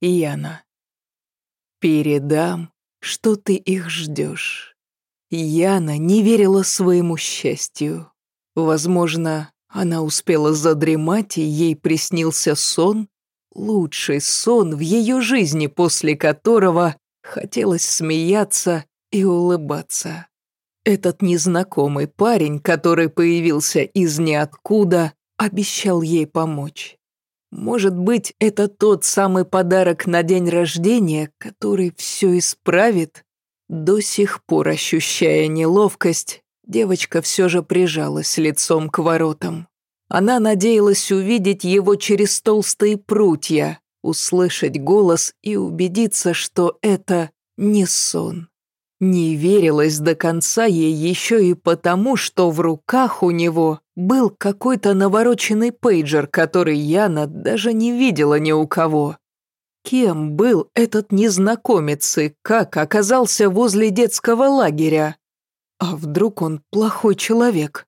Яна. Передам, что ты их ждешь. Яна не верила своему счастью. Возможно, она успела задремать, и ей приснился сон, лучший сон в ее жизни, после которого хотелось смеяться и улыбаться. Этот незнакомый парень, который появился из ниоткуда, обещал ей помочь. Может быть, это тот самый подарок на день рождения, который все исправит? До сих пор ощущая неловкость, девочка все же прижалась лицом к воротам. Она надеялась увидеть его через толстые прутья, услышать голос и убедиться, что это не сон. Не верилось до конца ей еще и потому, что в руках у него был какой-то навороченный пейджер, который Яна даже не видела ни у кого. Кем был этот незнакомец и как оказался возле детского лагеря? А вдруг он плохой человек?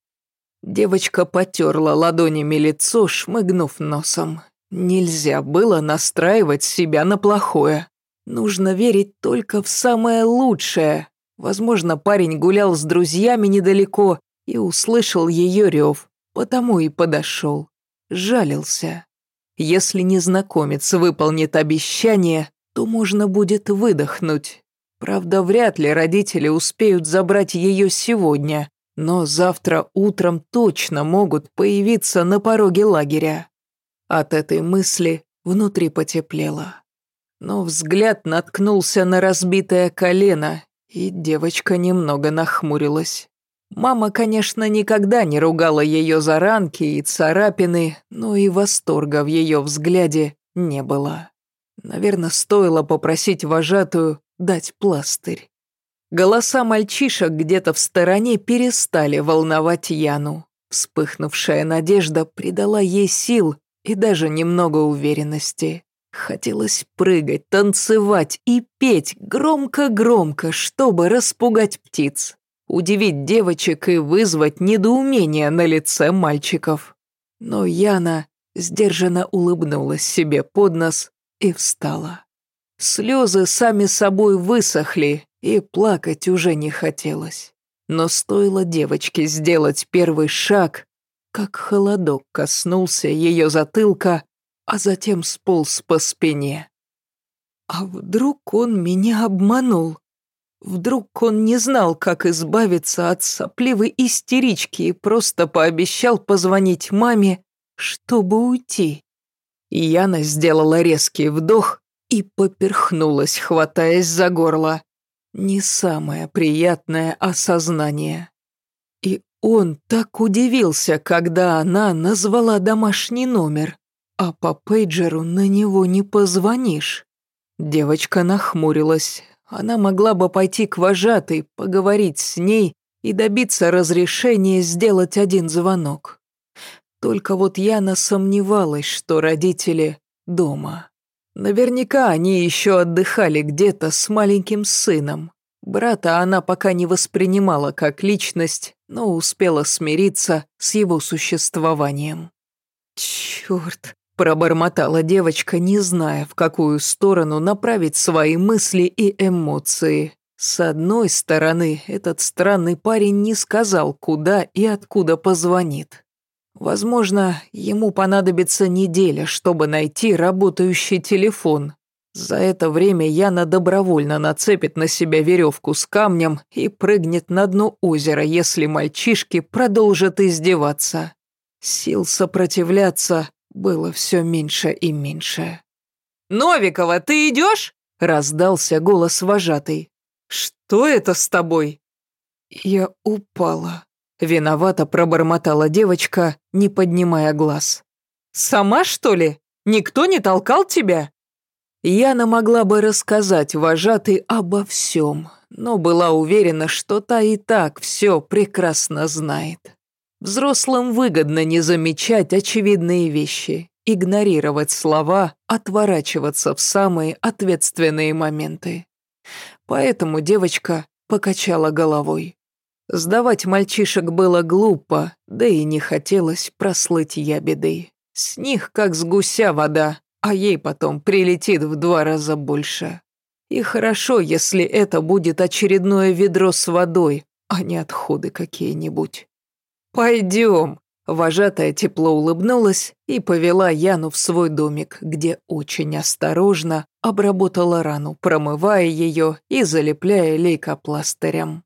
Девочка потерла ладонями лицо, шмыгнув носом. Нельзя было настраивать себя на плохое. Нужно верить только в самое лучшее. Возможно, парень гулял с друзьями недалеко и услышал ее рев, потому и подошел. Жалился. Если незнакомец выполнит обещание, то можно будет выдохнуть. Правда, вряд ли родители успеют забрать ее сегодня, но завтра утром точно могут появиться на пороге лагеря. От этой мысли внутри потеплело но взгляд наткнулся на разбитое колено, и девочка немного нахмурилась. Мама, конечно, никогда не ругала ее за ранки и царапины, но и восторга в ее взгляде не было. Наверное, стоило попросить вожатую дать пластырь. Голоса мальчишек где-то в стороне перестали волновать Яну. Вспыхнувшая надежда придала ей сил и даже немного уверенности. Хотелось прыгать, танцевать и петь громко-громко, чтобы распугать птиц, удивить девочек и вызвать недоумение на лице мальчиков. Но Яна сдержанно улыбнулась себе под нос и встала. Слезы сами собой высохли, и плакать уже не хотелось. Но стоило девочке сделать первый шаг, как холодок коснулся ее затылка, а затем сполз по спине. А вдруг он меня обманул? Вдруг он не знал, как избавиться от сопливой истерички и просто пообещал позвонить маме, чтобы уйти. Яна сделала резкий вдох и поперхнулась, хватаясь за горло. Не самое приятное осознание. И он так удивился, когда она назвала домашний номер. А по пейджеру на него не позвонишь. Девочка нахмурилась. Она могла бы пойти к вожатой, поговорить с ней и добиться разрешения сделать один звонок. Только вот Яна сомневалась, что родители дома. Наверняка они еще отдыхали где-то с маленьким сыном. Брата она пока не воспринимала как личность, но успела смириться с его существованием. Черт, Пробормотала девочка, не зная, в какую сторону направить свои мысли и эмоции. С одной стороны, этот странный парень не сказал, куда и откуда позвонит. Возможно, ему понадобится неделя, чтобы найти работающий телефон. За это время Яна добровольно нацепит на себя веревку с камнем и прыгнет на дно озера, если мальчишки продолжат издеваться. Сил сопротивляться было все меньше и меньше. «Новикова, ты идешь?» — раздался голос вожатый. «Что это с тобой?» «Я упала», — виновато пробормотала девочка, не поднимая глаз. «Сама, что ли? Никто не толкал тебя?» Яна могла бы рассказать вожатой обо всем, но была уверена, что та и так все прекрасно знает. Взрослым выгодно не замечать очевидные вещи, игнорировать слова, отворачиваться в самые ответственные моменты. Поэтому девочка покачала головой. Сдавать мальчишек было глупо, да и не хотелось прослыть ябедой. С них, как с гуся вода, а ей потом прилетит в два раза больше. И хорошо, если это будет очередное ведро с водой, а не отходы какие-нибудь. «Пойдем», Вожатая тепло улыбнулась и повела Яну в свой домик, где очень осторожно обработала рану, промывая ее и залепляя лейкопластырем.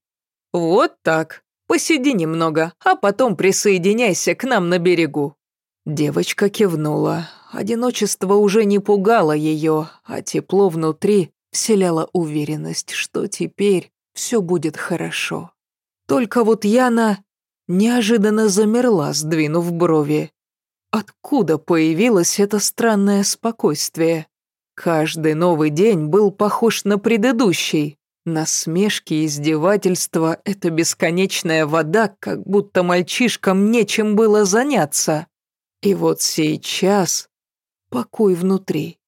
«Вот так. Посиди немного, а потом присоединяйся к нам на берегу». Девочка кивнула. Одиночество уже не пугало ее, а тепло внутри вселяло уверенность, что теперь все будет хорошо. Только вот Яна неожиданно замерла, сдвинув брови. Откуда появилось это странное спокойствие? Каждый новый день был похож на предыдущий. Насмешки, издевательства — это бесконечная вода, как будто мальчишкам нечем было заняться. И вот сейчас покой внутри.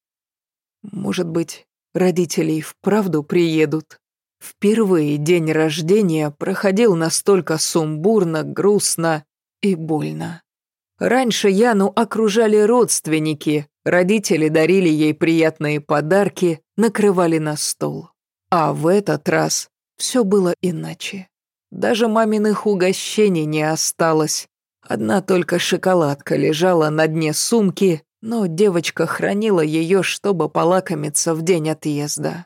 Может быть, родители и вправду приедут? Впервые день рождения проходил настолько сумбурно, грустно и больно. Раньше Яну окружали родственники, родители дарили ей приятные подарки, накрывали на стол. А в этот раз все было иначе. Даже маминых угощений не осталось. Одна только шоколадка лежала на дне сумки, но девочка хранила ее, чтобы полакомиться в день отъезда.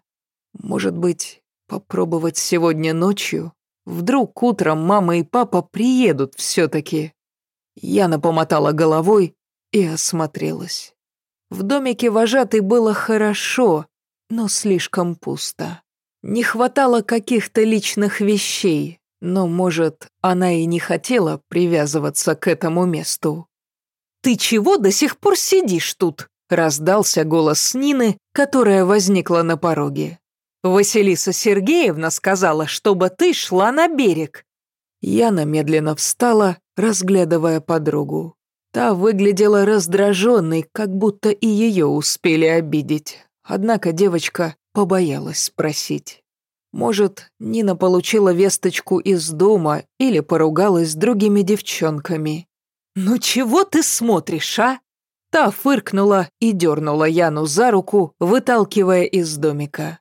Может быть, Попробовать сегодня ночью? Вдруг утром мама и папа приедут все-таки? Яна помотала головой и осмотрелась. В домике вожатой было хорошо, но слишком пусто. Не хватало каких-то личных вещей, но, может, она и не хотела привязываться к этому месту. «Ты чего до сих пор сидишь тут?» – раздался голос Нины, которая возникла на пороге. Василиса Сергеевна сказала, чтобы ты шла на берег». Яна медленно встала, разглядывая подругу. Та выглядела раздраженной, как будто и ее успели обидеть. Однако девочка побоялась спросить. Может, Нина получила весточку из дома или поругалась с другими девчонками. «Ну чего ты смотришь, а?» Та фыркнула и дернула Яну за руку, выталкивая из домика.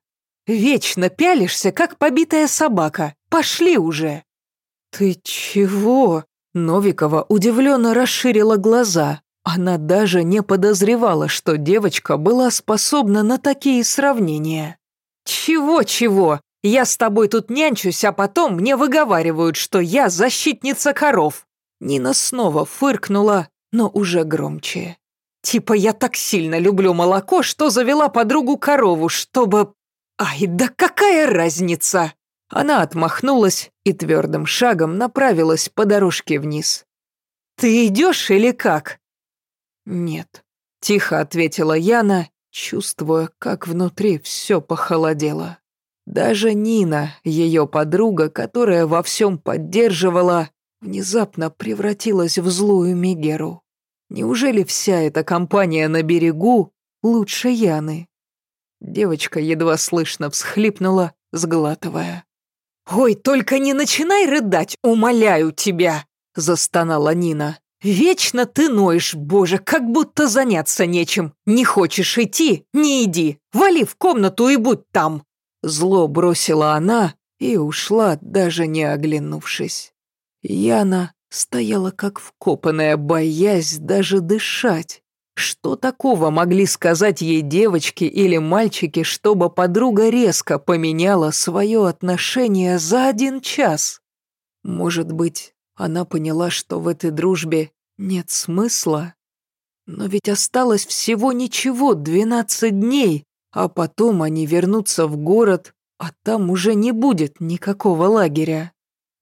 Вечно пялишься, как побитая собака. Пошли уже!» «Ты чего?» Новикова удивленно расширила глаза. Она даже не подозревала, что девочка была способна на такие сравнения. «Чего-чего? Я с тобой тут нянчусь, а потом мне выговаривают, что я защитница коров». Нина снова фыркнула, но уже громче. «Типа я так сильно люблю молоко, что завела подругу корову, чтобы «Ай, да какая разница!» Она отмахнулась и твердым шагом направилась по дорожке вниз. «Ты идешь или как?» «Нет», — тихо ответила Яна, чувствуя, как внутри все похолодело. Даже Нина, ее подруга, которая во всем поддерживала, внезапно превратилась в злую Мегеру. Неужели вся эта компания на берегу лучше Яны? Девочка едва слышно всхлипнула, сглатывая. «Ой, только не начинай рыдать, умоляю тебя!» – застонала Нина. «Вечно ты ноешь, боже, как будто заняться нечем. Не хочешь идти – не иди. Вали в комнату и будь там!» Зло бросила она и ушла, даже не оглянувшись. Яна стояла как вкопанная, боясь даже дышать. Что такого могли сказать ей девочки или мальчики, чтобы подруга резко поменяла свое отношение за один час? Может быть, она поняла, что в этой дружбе нет смысла? Но ведь осталось всего ничего, двенадцать дней, а потом они вернутся в город, а там уже не будет никакого лагеря.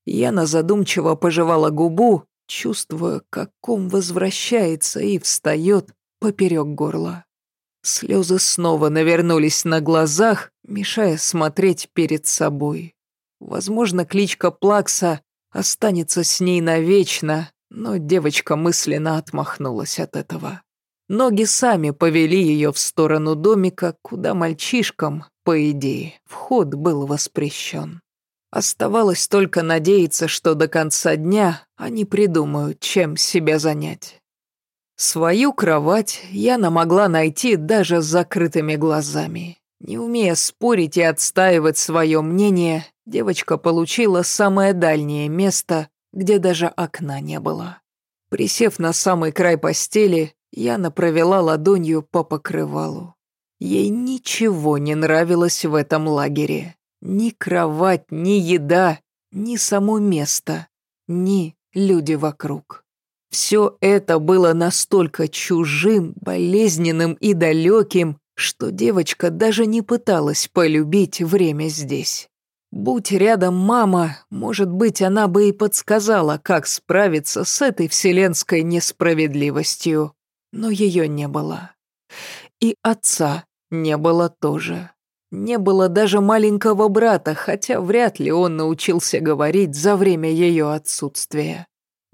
Яна задумчиво пожевала губу, чувствуя, как ком возвращается и встает, поперек горла. Слезы снова навернулись на глазах, мешая смотреть перед собой. Возможно, кличка Плакса останется с ней навечно, но девочка мысленно отмахнулась от этого. Ноги сами повели ее в сторону домика, куда мальчишкам, по идее, вход был воспрещен. Оставалось только надеяться, что до конца дня они придумают, чем себя занять. Свою кровать Яна могла найти даже с закрытыми глазами. Не умея спорить и отстаивать свое мнение, девочка получила самое дальнее место, где даже окна не было. Присев на самый край постели, Яна провела ладонью по покрывалу. Ей ничего не нравилось в этом лагере. Ни кровать, ни еда, ни само место, ни люди вокруг. Все это было настолько чужим, болезненным и далеким, что девочка даже не пыталась полюбить время здесь. Будь рядом мама, может быть, она бы и подсказала, как справиться с этой вселенской несправедливостью. Но ее не было. И отца не было тоже. Не было даже маленького брата, хотя вряд ли он научился говорить за время ее отсутствия.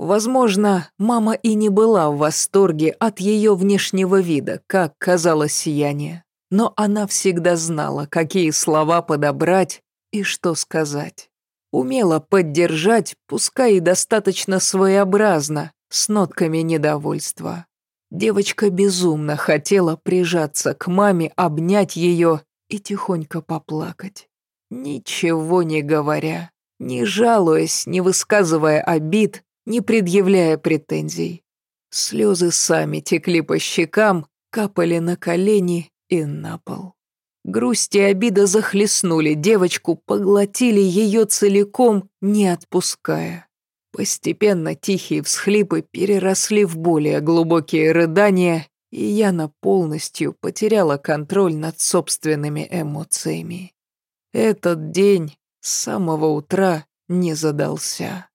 Возможно, мама и не была в восторге от ее внешнего вида, как казалось Яне, но она всегда знала, какие слова подобрать и что сказать. Умела поддержать, пускай и достаточно своеобразно, с нотками недовольства. Девочка безумно хотела прижаться к маме, обнять ее и тихонько поплакать. Ничего не говоря, не жалуясь, не высказывая обид, не предъявляя претензий. Слезы сами текли по щекам, капали на колени и на пол. Грусть и обида захлестнули девочку, поглотили ее целиком, не отпуская. Постепенно тихие всхлипы переросли в более глубокие рыдания, и Яна полностью потеряла контроль над собственными эмоциями. Этот день с самого утра не задался.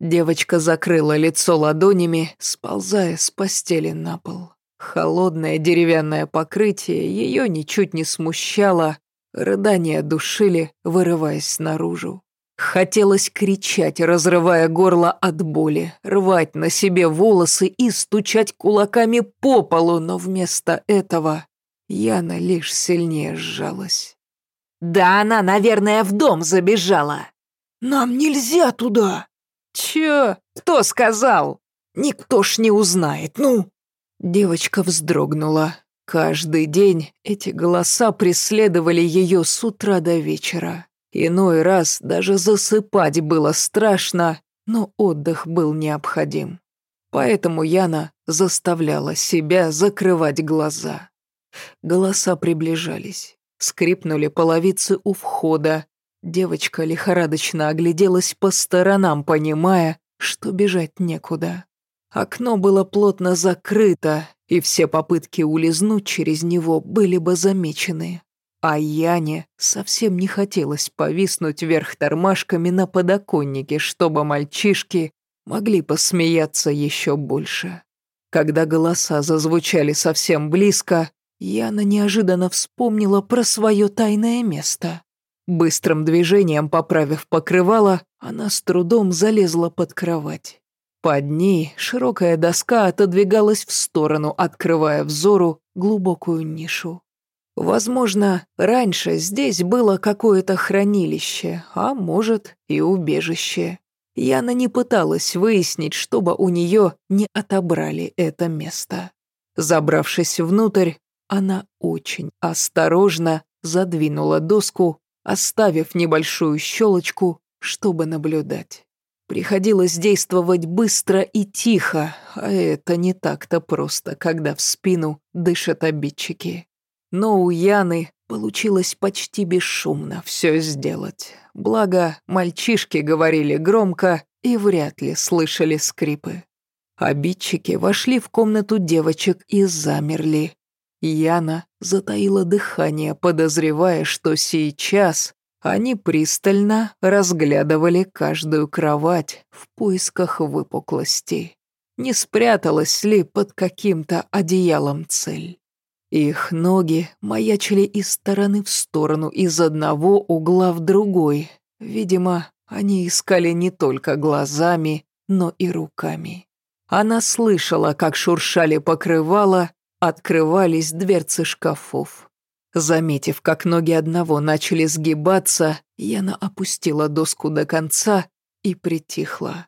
Девочка закрыла лицо ладонями, сползая с постели на пол. Холодное деревянное покрытие ее ничуть не смущало, рыдания душили, вырываясь наружу. Хотелось кричать, разрывая горло от боли, рвать на себе волосы и стучать кулаками по полу, но вместо этого Яна лишь сильнее сжалась. «Да она, наверное, в дом забежала!» «Нам нельзя туда!» «Чё? Кто сказал?» «Никто ж не узнает, ну!» Девочка вздрогнула. Каждый день эти голоса преследовали ее с утра до вечера. Иной раз даже засыпать было страшно, но отдых был необходим. Поэтому Яна заставляла себя закрывать глаза. Голоса приближались. Скрипнули половицы у входа, Девочка лихорадочно огляделась по сторонам, понимая, что бежать некуда. Окно было плотно закрыто, и все попытки улизнуть через него были бы замечены. А Яне совсем не хотелось повиснуть вверх тормашками на подоконнике, чтобы мальчишки могли посмеяться еще больше. Когда голоса зазвучали совсем близко, Яна неожиданно вспомнила про свое тайное место. Быстрым движением поправив покрывало, она с трудом залезла под кровать. Под ней широкая доска отодвигалась в сторону, открывая взору глубокую нишу. Возможно, раньше здесь было какое-то хранилище, а может и убежище. Яна не пыталась выяснить, чтобы у нее не отобрали это место. Забравшись внутрь, она очень осторожно задвинула доску оставив небольшую щелочку, чтобы наблюдать. Приходилось действовать быстро и тихо, а это не так-то просто, когда в спину дышат обидчики. Но у Яны получилось почти бесшумно все сделать. Благо, мальчишки говорили громко и вряд ли слышали скрипы. Обидчики вошли в комнату девочек и замерли, Яна затаила дыхание, подозревая, что сейчас они пристально разглядывали каждую кровать в поисках выпуклости. Не спряталась ли под каким-то одеялом цель? Их ноги маячили из стороны в сторону, из одного угла в другой. Видимо, они искали не только глазами, но и руками. Она слышала, как шуршали покрывала, Открывались дверцы шкафов. Заметив, как ноги одного начали сгибаться, Яна опустила доску до конца и притихла.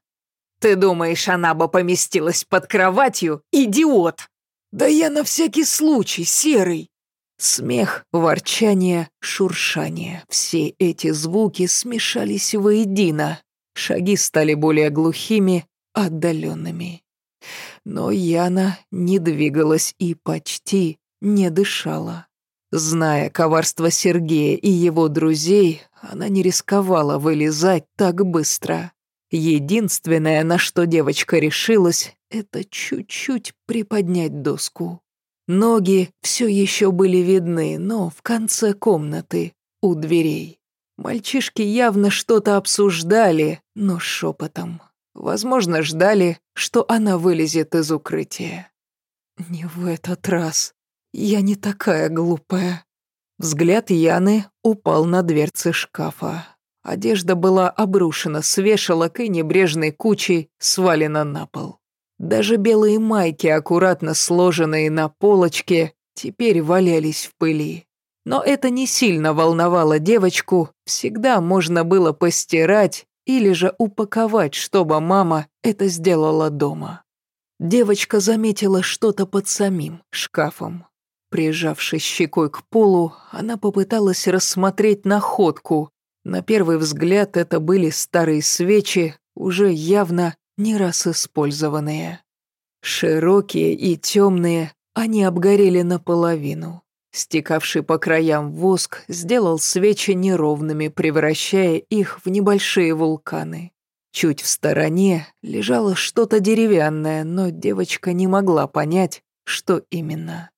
Ты думаешь, она бы поместилась под кроватью? Идиот!» «Да я на всякий случай, серый!» Смех, ворчание, шуршание. Все эти звуки смешались воедино. Шаги стали более глухими, отдаленными. Но Яна не двигалась и почти не дышала. Зная коварство Сергея и его друзей, она не рисковала вылезать так быстро. Единственное, на что девочка решилась, это чуть-чуть приподнять доску. Ноги все еще были видны, но в конце комнаты, у дверей. Мальчишки явно что-то обсуждали, но шепотом. Возможно, ждали, что она вылезет из укрытия. «Не в этот раз. Я не такая глупая». Взгляд Яны упал на дверцы шкафа. Одежда была обрушена с вешалок и небрежной кучей свалена на пол. Даже белые майки, аккуратно сложенные на полочке, теперь валялись в пыли. Но это не сильно волновало девочку, всегда можно было постирать или же упаковать, чтобы мама это сделала дома. Девочка заметила что-то под самим шкафом. Прижавшись щекой к полу, она попыталась рассмотреть находку. На первый взгляд это были старые свечи, уже явно не раз использованные. Широкие и темные, они обгорели наполовину. Стекавший по краям воск сделал свечи неровными, превращая их в небольшие вулканы. Чуть в стороне лежало что-то деревянное, но девочка не могла понять, что именно.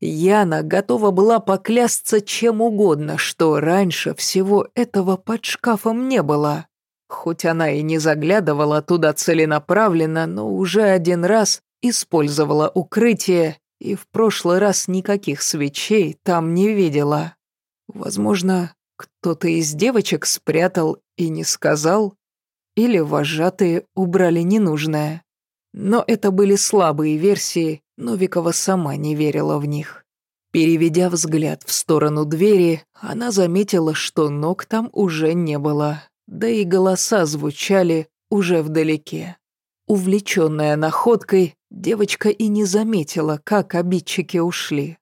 Яна готова была поклясться чем угодно, что раньше всего этого под шкафом не было. Хоть она и не заглядывала туда целенаправленно, но уже один раз использовала укрытие и в прошлый раз никаких свечей там не видела. Возможно, кто-то из девочек спрятал и не сказал, или вожатые убрали ненужное. Но это были слабые версии, Новикова сама не верила в них. Переведя взгляд в сторону двери, она заметила, что ног там уже не было, да и голоса звучали уже вдалеке. Увлеченная находкой, девочка и не заметила, как обидчики ушли.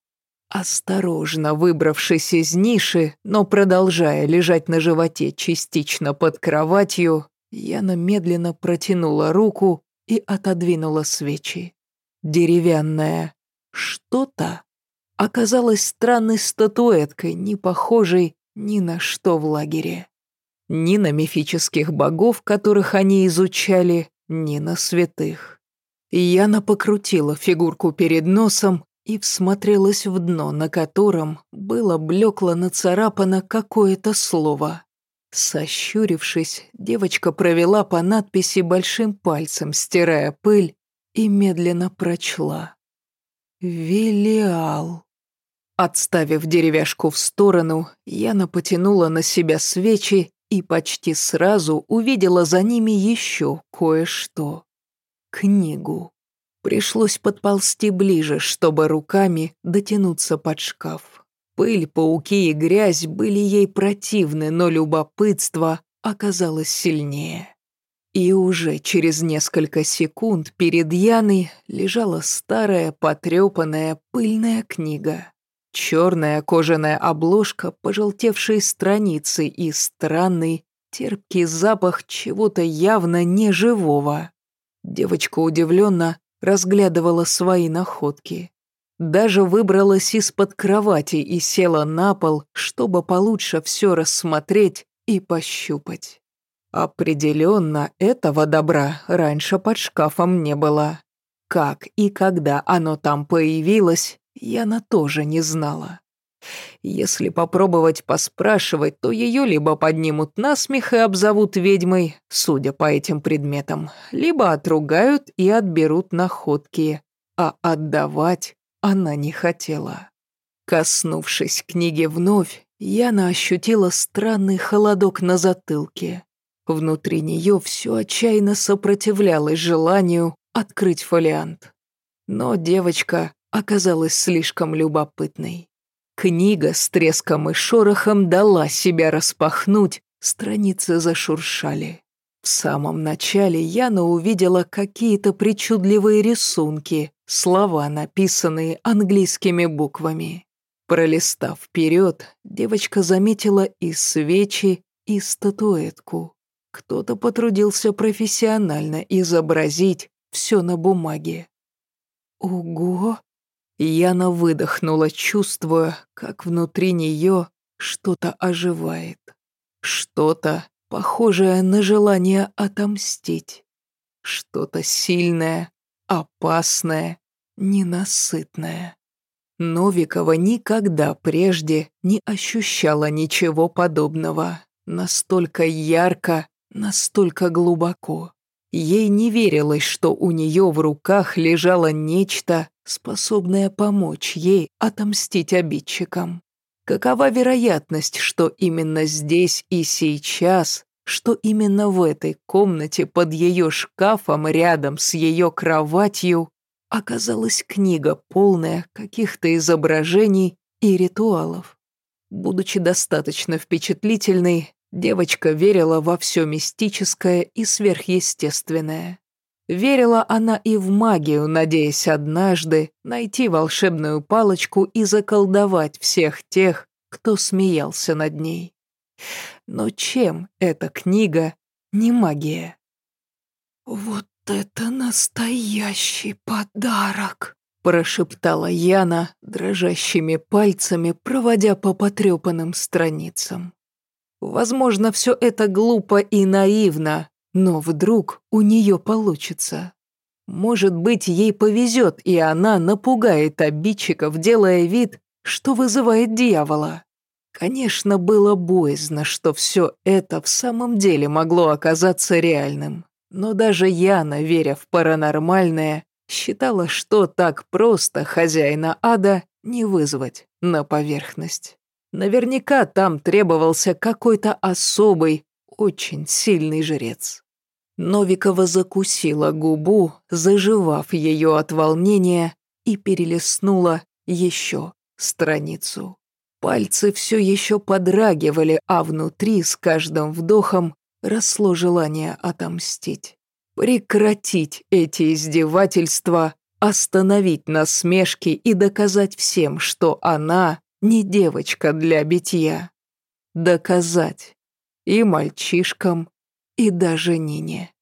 Осторожно выбравшись из ниши, но продолжая лежать на животе частично под кроватью, Яна медленно протянула руку и отодвинула свечи. Деревянная что-то оказалась странной статуэткой, не похожей ни на что в лагере. Ни на мифических богов, которых они изучали, ни на святых. Яна покрутила фигурку перед носом и всмотрелась в дно, на котором было блекло нацарапано какое-то слово. Сощурившись, девочка провела по надписи большим пальцем, стирая пыль, и медленно прочла. «Велиал». Отставив деревяшку в сторону, Яна потянула на себя свечи и почти сразу увидела за ними еще кое-что. Книгу. Пришлось подползти ближе, чтобы руками дотянуться под шкаф. Пыль, пауки и грязь были ей противны, но любопытство оказалось сильнее. И уже через несколько секунд перед Яной лежала старая, потрепанная, пыльная книга. Черная кожаная обложка, пожелтевшие страницы и странный, терпкий запах чего-то явно неживого. Девочка удивленно разглядывала свои находки. Даже выбралась из-под кровати и села на пол, чтобы получше все рассмотреть и пощупать. Определенно, этого добра раньше под шкафом не было. Как и когда оно там появилось, Яна тоже не знала. Если попробовать поспрашивать, то ее либо поднимут на смех и обзовут ведьмой, судя по этим предметам, либо отругают и отберут находки, а отдавать она не хотела. Коснувшись книги вновь, Яна ощутила странный холодок на затылке. Внутри нее все отчаянно сопротивлялось желанию открыть фолиант. Но девочка оказалась слишком любопытной. Книга с треском и шорохом дала себя распахнуть, страницы зашуршали. В самом начале Яна увидела какие-то причудливые рисунки, слова, написанные английскими буквами. Пролистав вперед, девочка заметила и свечи, и статуэтку. Кто-то потрудился профессионально изобразить все на бумаге. «Ого!» Яна выдохнула, чувствуя, как внутри нее что-то оживает. Что-то, похожее на желание отомстить. Что-то сильное, опасное, ненасытное. Новикова никогда прежде не ощущала ничего подобного. Настолько ярко, настолько глубоко. Ей не верилось, что у нее в руках лежало нечто, способное помочь ей отомстить обидчикам. Какова вероятность, что именно здесь и сейчас, что именно в этой комнате под ее шкафом рядом с ее кроватью оказалась книга, полная каких-то изображений и ритуалов. Будучи достаточно впечатлительной, девочка верила во все мистическое и сверхъестественное. Верила она и в магию, надеясь однажды найти волшебную палочку и заколдовать всех тех, кто смеялся над ней. Но чем эта книга не магия? «Вот это настоящий подарок!» прошептала Яна, дрожащими пальцами проводя по потрепанным страницам. Возможно, все это глупо и наивно, но вдруг у нее получится. Может быть, ей повезет, и она напугает обидчиков, делая вид, что вызывает дьявола. Конечно, было боязно, что все это в самом деле могло оказаться реальным. Но даже Яна, веря в паранормальное, считала, что так просто хозяина ада не вызвать на поверхность. Наверняка там требовался какой-то особый, очень сильный жрец. Новикова закусила губу, заживав ее от волнения, и перелистнула еще страницу. Пальцы все еще подрагивали, а внутри с каждым вдохом росло желание отомстить. Прекратить эти издевательства, остановить насмешки и доказать всем, что она не девочка для битья. Доказать и мальчишкам, и даже Нине.